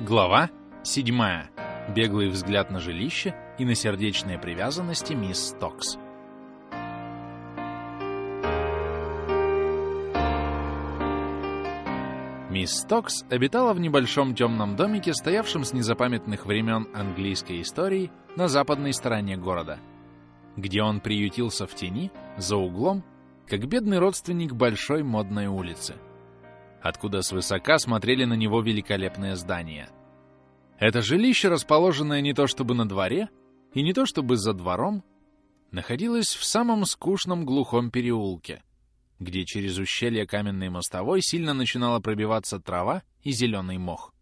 Глава 7. Беглый взгляд на жилище и на сердечные привязанности мисс Токс. Мисс Токс обитала в небольшом темном домике, стоявшем с незапамятных времен английской истории на западной стороне города, где он приютился в тени, за углом, как бедный родственник большой модной улицы — откуда свысока смотрели на него великолепные здания. Это жилище, расположенное не то чтобы на дворе, и не то чтобы за двором, находилось в самом скучном глухом переулке, где через ущелье каменной мостовой сильно начинала пробиваться трава и зеленый мох.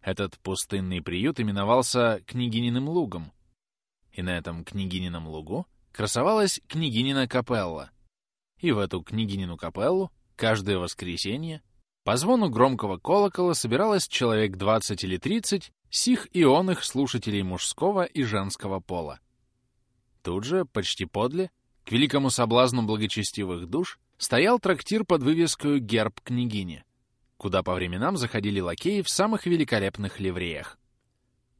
Этот пустынный приют именовался Княгининым лугом, и на этом Княгинином лугу красовалась Княгинина капелла, и в эту Княгинину капеллу каждое воскресенье по звону громкого колокола собиралось человек 20 или 30 сих ионных слушателей мужского и женского пола. Тут же, почти подле, к великому соблазну благочестивых душ, стоял трактир под вывеской «Герб княгини», куда по временам заходили лакеи в самых великолепных ливреях.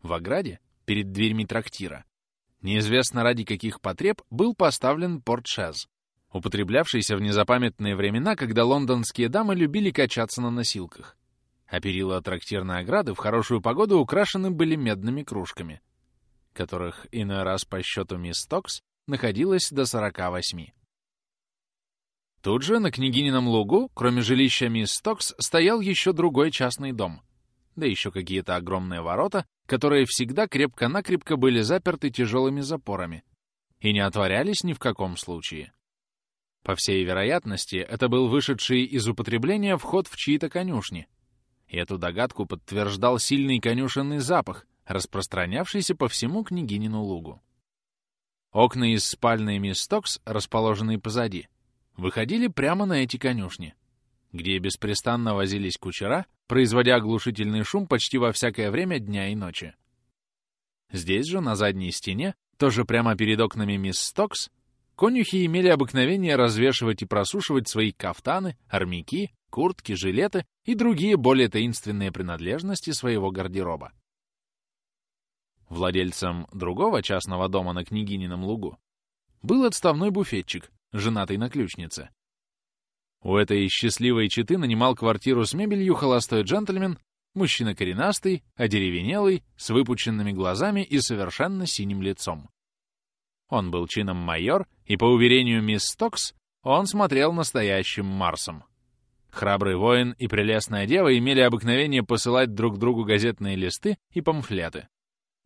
В ограде, перед дверьми трактира, неизвестно ради каких потреб, был поставлен портшез, употреблявшийся в незапамятные времена, когда лондонские дамы любили качаться на носилках. А перила трактирной ограды в хорошую погоду украшены были медными кружками, которых иной раз по счету мисс Токс находилось до 48. Тут же, на княгинином лугу, кроме жилища мисс Токс, стоял еще другой частный дом, да еще какие-то огромные ворота, которые всегда крепко-накрепко были заперты тяжелыми запорами и не отворялись ни в каком случае. По всей вероятности, это был вышедший из употребления вход в чьи-то конюшни. И эту догадку подтверждал сильный конюшенный запах, распространявшийся по всему княгинину лугу. Окна из спальной мисс Токс, расположенные позади, выходили прямо на эти конюшни, где беспрестанно возились кучера, производя оглушительный шум почти во всякое время дня и ночи. Здесь же, на задней стене, тоже прямо перед окнами мисс Токс, Конюхи имели обыкновение развешивать и просушивать свои кафтаны, армяки, куртки, жилеты и другие более таинственные принадлежности своего гардероба. Владельцем другого частного дома на Княгинином лугу был отставной буфетчик, женатый на ключнице. У этой счастливой четы нанимал квартиру с мебелью холостой джентльмен, мужчина коренастый, одеревенелый, с выпученными глазами и совершенно синим лицом. Он был чином майор, и, по уверению мисс Стокс, он смотрел настоящим Марсом. Храбрый воин и прелестная дева имели обыкновение посылать друг другу газетные листы и памфлеты.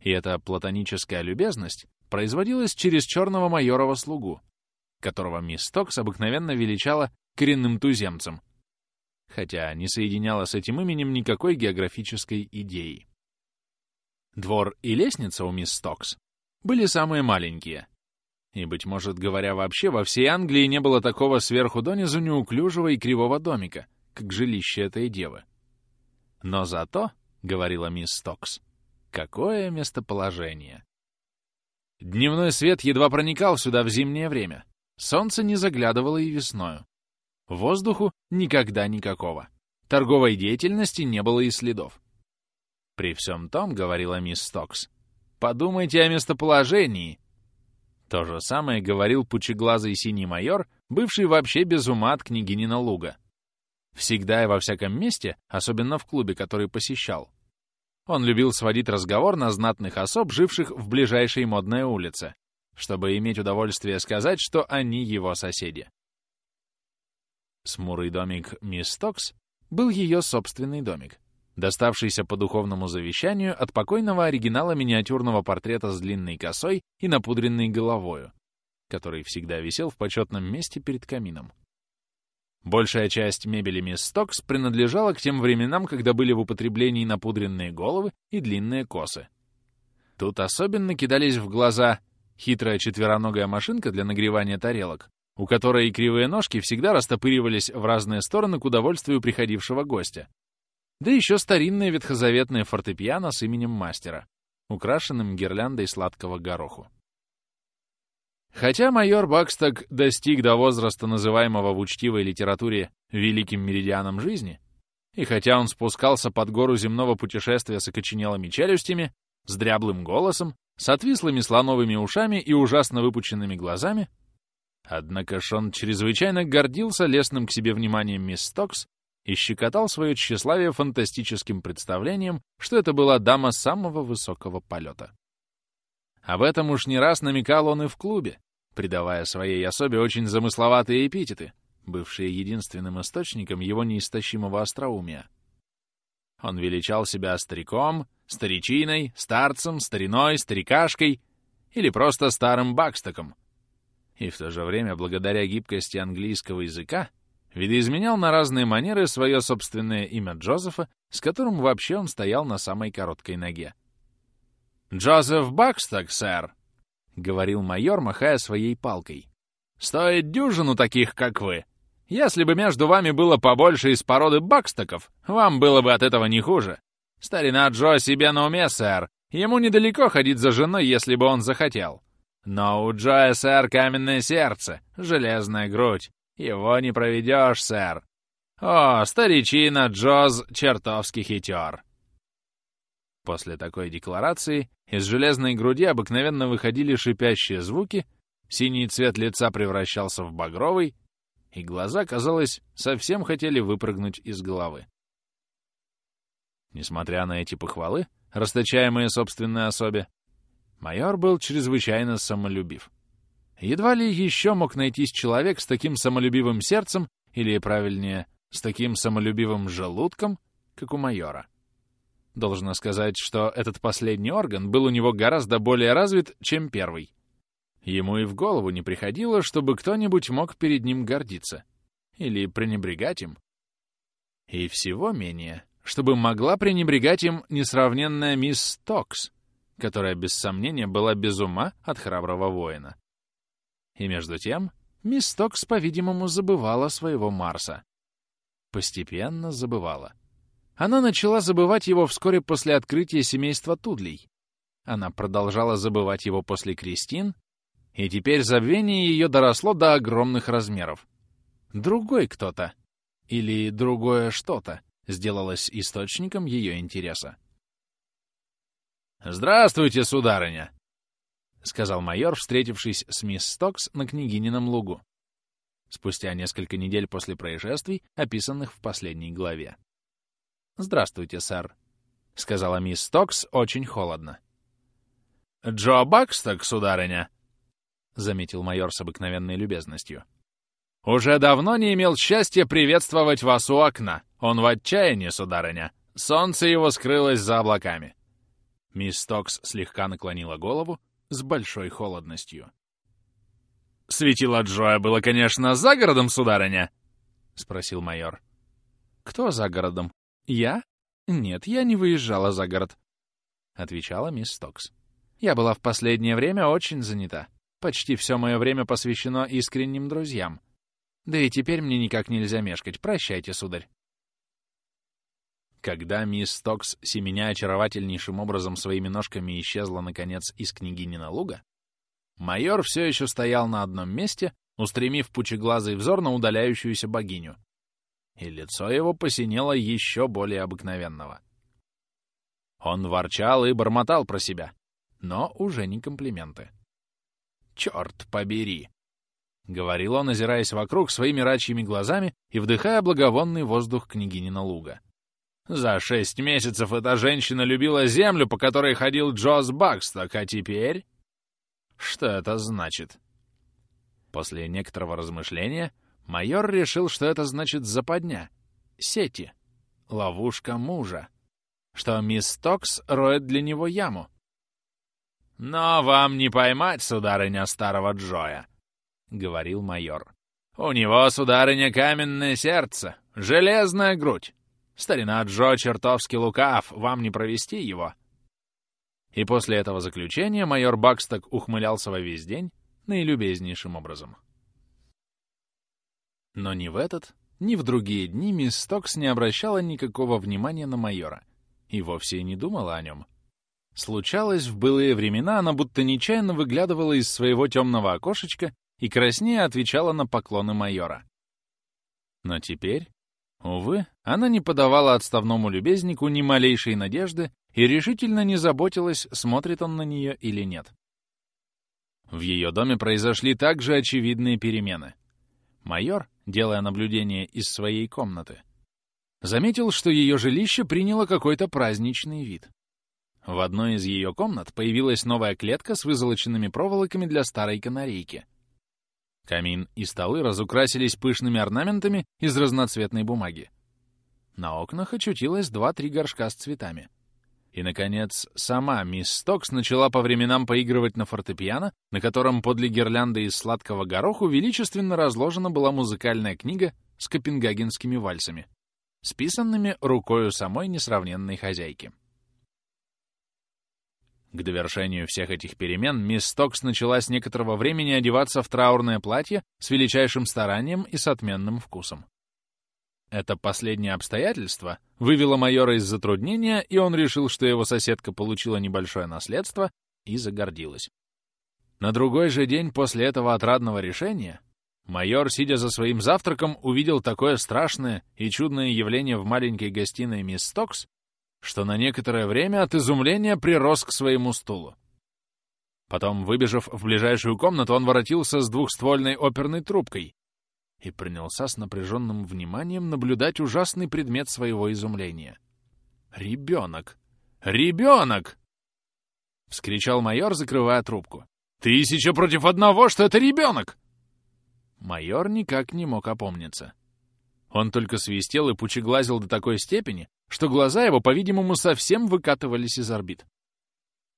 И эта платоническая любезность производилась через черного майорова слугу, которого мисс Стокс обыкновенно величала коренным туземцем, хотя не соединяла с этим именем никакой географической идеи. Двор и лестница у мисс Стокс были самые маленькие, и, быть может, говоря вообще, во всей Англии не было такого сверху донизу неуклюжего и кривого домика, как жилище этой девы. Но зато, — говорила мисс Стокс, — какое местоположение! Дневной свет едва проникал сюда в зимнее время. Солнце не заглядывало и весною. Воздуху никогда никакого. Торговой деятельности не было и следов. При всем том, — говорила мисс Стокс, — подумайте о местоположении, то же самое говорил пучеглазый синий майор, бывший вообще без ума от княгинина луга. Всегда и во всяком месте, особенно в клубе, который посещал. Он любил сводить разговор на знатных особ, живших в ближайшей модной улице, чтобы иметь удовольствие сказать, что они его соседи. Смурый домик мисс Токс был ее собственный домик доставшийся по духовному завещанию от покойного оригинала миниатюрного портрета с длинной косой и напудренной головою, который всегда висел в почетном месте перед камином. Большая часть мебели мисс Стокс принадлежала к тем временам, когда были в употреблении напудренные головы и длинные косы. Тут особенно кидались в глаза хитрая четвероногая машинка для нагревания тарелок, у которой кривые ножки всегда растопыривались в разные стороны к удовольствию приходившего гостя, да еще старинное ветхозаветное фортепиано с именем мастера, украшенным гирляндой сладкого гороху. Хотя майор Баксток достиг до возраста, называемого в учтивой литературе «великим меридианом жизни», И хотя он спускался под гору земного путешествия с окоченелыми челюстями, с дряблым голосом, с отвислыми слоновыми ушами и ужасно выпученными глазами, однако Шон чрезвычайно гордился лестным к себе вниманием мисс Стокс и щекотал свое тщеславие фантастическим представлением, что это была дама самого высокого полета. Об этом уж не раз намекал он и в клубе, придавая своей особе очень замысловатые эпитеты, бывшие единственным источником его неистощимого остроумия. Он величал себя стариком, старичиной, старцем, стариной, старикашкой или просто старым бакстоком. И в то же время, благодаря гибкости английского языка, видоизменял на разные манеры свое собственное имя Джозефа, с которым вообще он стоял на самой короткой ноге. «Джозеф Баксток, сэр!» — говорил майор, махая своей палкой. «Стоит дюжину таких, как вы. Если бы между вами было побольше из породы бакстоков, вам было бы от этого не хуже. Старина Джо себе на уме, сэр. Ему недалеко ходить за женой, если бы он захотел. Но у Джоя, сэр, каменное сердце, железная грудь. Его не проведешь, сэр. О, старичина Джоз чертовски хитер. После такой декларации из железной груди обыкновенно выходили шипящие звуки, синий цвет лица превращался в багровый, и глаза, казалось, совсем хотели выпрыгнуть из головы. Несмотря на эти похвалы, расточаемые собственной особе, майор был чрезвычайно самолюбив. Едва ли еще мог найтись человек с таким самолюбивым сердцем, или, правильнее, с таким самолюбивым желудком, как у майора. Должно сказать, что этот последний орган был у него гораздо более развит, чем первый — Ему и в голову не приходило, чтобы кто-нибудь мог перед ним гордиться или пренебрегать им. И всего менее, чтобы могла пренебрегать им несравненная мисс Токс, которая без сомнения была без ума от храброго воина. И между тем, мисс Токс, по-видимому, забывала своего Марса. Постепенно забывала. Она начала забывать его вскоре после открытия семейства Тудлей. Она продолжала забывать его после Кристин и теперь забвение ее доросло до огромных размеров. Другой кто-то или другое что-то сделалось источником ее интереса. «Здравствуйте, сударыня!» — сказал майор, встретившись с мисс Стокс на княгинином лугу, спустя несколько недель после происшествий, описанных в последней главе. «Здравствуйте, сэр», — сказала мисс Стокс очень холодно. «Джо Баксток, сударыня!» — заметил майор с обыкновенной любезностью. «Уже давно не имел счастья приветствовать вас у окна. Он в отчаянии, сударыня. Солнце его скрылось за облаками». Мисс Токс слегка наклонила голову с большой холодностью. «Светило Джоя было, конечно, за городом, сударыня?» — спросил майор. «Кто за городом? Я? Нет, я не выезжала за город», — отвечала мисс Токс. «Я была в последнее время очень занята. Почти все мое время посвящено искренним друзьям. Да и теперь мне никак нельзя мешкать. Прощайте, сударь. Когда мисс Токс, семеня очаровательнейшим образом своими ножками исчезла, наконец, из княгинина луга, майор все еще стоял на одном месте, устремив пучеглазый взор на удаляющуюся богиню. И лицо его посинело еще более обыкновенного. Он ворчал и бормотал про себя, но уже не комплименты. «Черт побери!» — говорил он, озираясь вокруг своими рачьими глазами и вдыхая благовонный воздух княгинина луга. «За шесть месяцев эта женщина любила землю, по которой ходил Джоз Баксток, а теперь...» «Что это значит?» После некоторого размышления майор решил, что это значит западня, сети, ловушка мужа, что мисс Токс роет для него яму, «Но вам не поймать, сударыня, старого Джоя», — говорил майор. «У него, сударыня, каменное сердце, железная грудь. Старина Джо чертовски лукав, вам не провести его». И после этого заключения майор Баксток ухмылялся во весь день наилюбезнейшим образом. Но ни в этот, ни в другие дни мисс Стокс не обращала никакого внимания на майора и вовсе не думала о нем. Случалось, в былые времена она будто нечаянно выглядывала из своего темного окошечка и краснее отвечала на поклоны майора. Но теперь, Увы, она не подавала отставному любезнику ни малейшей надежды и решительно не заботилась, смотрит он на нее или нет. В ее доме произошли также очевидные перемены. Майор, делая наблюдение из своей комнаты, заметил, что ее жилище приняло какой-то праздничный вид. В одной из ее комнат появилась новая клетка с вызолоченными проволоками для старой канарейки. Камин и столы разукрасились пышными орнаментами из разноцветной бумаги. На окнах очутилось два-три горшка с цветами. И, наконец, сама мисс Стокс начала по временам поигрывать на фортепиано, на котором подле гирлянды из сладкого гороху величественно разложена была музыкальная книга с копенгагенскими вальсами, списанными рукою самой несравненной хозяйки. К довершению всех этих перемен мисс Стокс начала с некоторого времени одеваться в траурное платье с величайшим старанием и с отменным вкусом. Это последнее обстоятельство вывело майора из затруднения, и он решил, что его соседка получила небольшое наследство, и загордилась. На другой же день после этого отрадного решения майор, сидя за своим завтраком, увидел такое страшное и чудное явление в маленькой гостиной мисс Стокс, что на некоторое время от изумления прирос к своему стулу. Потом, выбежав в ближайшую комнату, он воротился с двухствольной оперной трубкой и принялся с напряженным вниманием наблюдать ужасный предмет своего изумления. «Ребенок! Ребенок!» — вскричал майор, закрывая трубку. «Тысяча против одного, что это ребенок!» Майор никак не мог опомниться. Он только свистел и пучеглазил до такой степени, что глаза его, по-видимому, совсем выкатывались из орбит.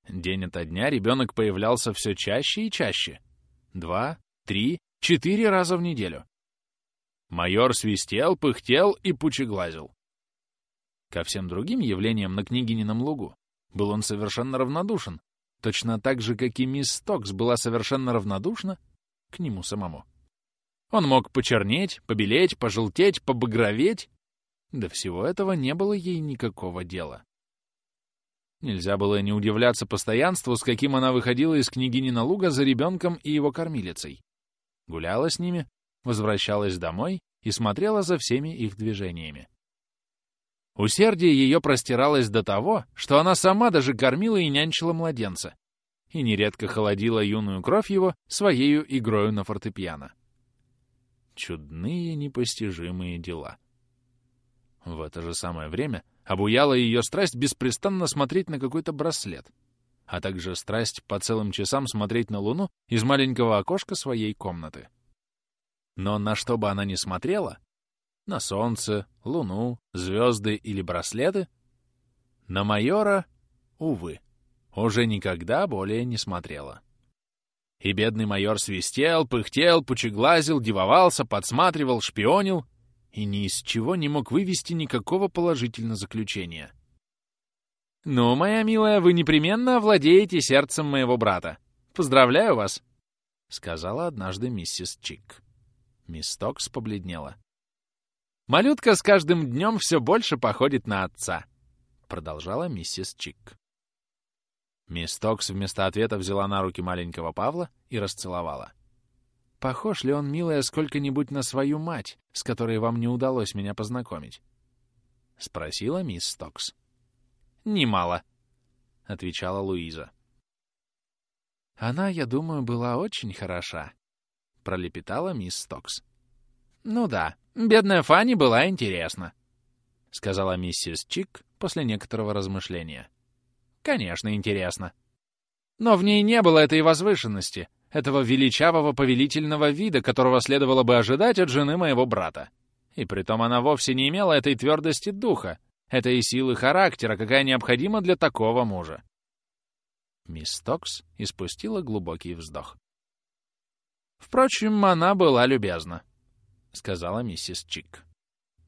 День ото дня ребенок появлялся все чаще и чаще. Два, три, четыре раза в неделю. Майор свистел, пыхтел и пучеглазил. Ко всем другим явлениям на княгинином лугу был он совершенно равнодушен, точно так же, как и мисс Стокс была совершенно равнодушна к нему самому. Он мог почернеть, побелеть, пожелтеть, побагроветь. До всего этого не было ей никакого дела. Нельзя было не удивляться постоянству, с каким она выходила из княгини на луга за ребенком и его кормилицей. Гуляла с ними, возвращалась домой и смотрела за всеми их движениями. Усердие ее простиралось до того, что она сама даже кормила и нянчила младенца, и нередко холодила юную кровь его своею игрою на фортепиано. Чудные непостижимые дела. В это же самое время обуяла ее страсть беспрестанно смотреть на какой-то браслет, а также страсть по целым часам смотреть на луну из маленького окошка своей комнаты. Но на что бы она ни смотрела, на солнце, луну, звезды или браслеты, на майора, увы, уже никогда более не смотрела. И бедный майор свистел, пыхтел, пучеглазил, дивовался, подсматривал, шпионил и ни из чего не мог вывести никакого положительного заключения. «Ну, моя милая, вы непременно овладеете сердцем моего брата. Поздравляю вас!» — сказала однажды миссис Чик. Мисс Токс побледнела. «Малютка с каждым днем все больше походит на отца», — продолжала миссис Чик. Мисс Токс вместо ответа взяла на руки маленького Павла и расцеловала. «Похож ли он, милая, сколько-нибудь на свою мать, с которой вам не удалось меня познакомить?» — спросила мисс Токс. «Немало», — отвечала Луиза. «Она, я думаю, была очень хороша», — пролепетала мисс Стокс. «Ну да, бедная Фанни была интересна», — сказала миссис Чик после некоторого размышления. Конечно, интересно. Но в ней не было этой возвышенности, этого величавого повелительного вида, которого следовало бы ожидать от жены моего брата. И притом она вовсе не имела этой твердости духа, этой силы характера, какая необходима для такого мужа. Мисс Токс испустила глубокий вздох. «Впрочем, она была любезна», — сказала миссис Чик.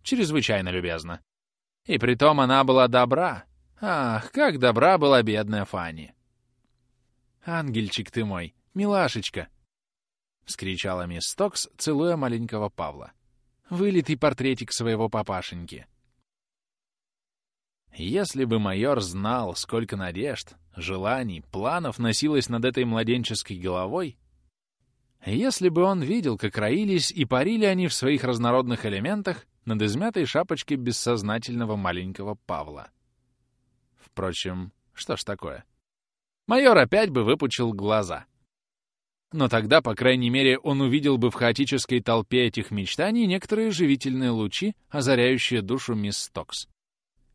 «Чрезвычайно любезна. И притом она была добра, Ах, как добра была бедная Фанни! «Ангельчик ты мой, милашечка!» — вскричала мисс Стокс, целуя маленького Павла. «Вылитый портретик своего папашеньки!» Если бы майор знал, сколько надежд, желаний, планов носилось над этой младенческой головой, если бы он видел, как роились и парили они в своих разнородных элементах над измятой шапочкой бессознательного маленького Павла. Впрочем, что ж такое? Майор опять бы выпучил глаза. Но тогда, по крайней мере, он увидел бы в хаотической толпе этих мечтаний некоторые живительные лучи, озаряющие душу мисс Стокс.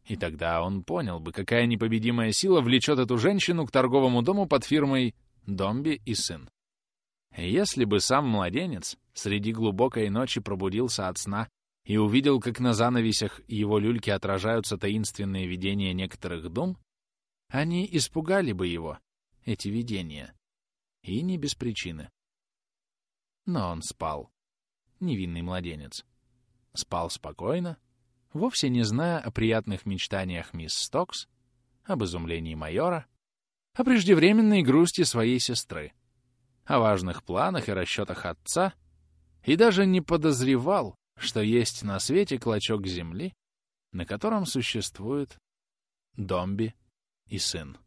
И тогда он понял бы, какая непобедимая сила влечет эту женщину к торговому дому под фирмой «Домби и сын». Если бы сам младенец среди глубокой ночи пробудился от сна и увидел, как на занавесях его люльки отражаются таинственные видения некоторых дом, они испугали бы его, эти видения. И не без причины. Но он спал. Невинный младенец. Спал спокойно, вовсе не зная о приятных мечтаниях мисс Стокс, об изумлении майора, о преждевременной грусти своей сестры, о важных планах и расчетах отца, и даже не подозревал, что есть на свете клочок земли, на котором существует Домби и сын.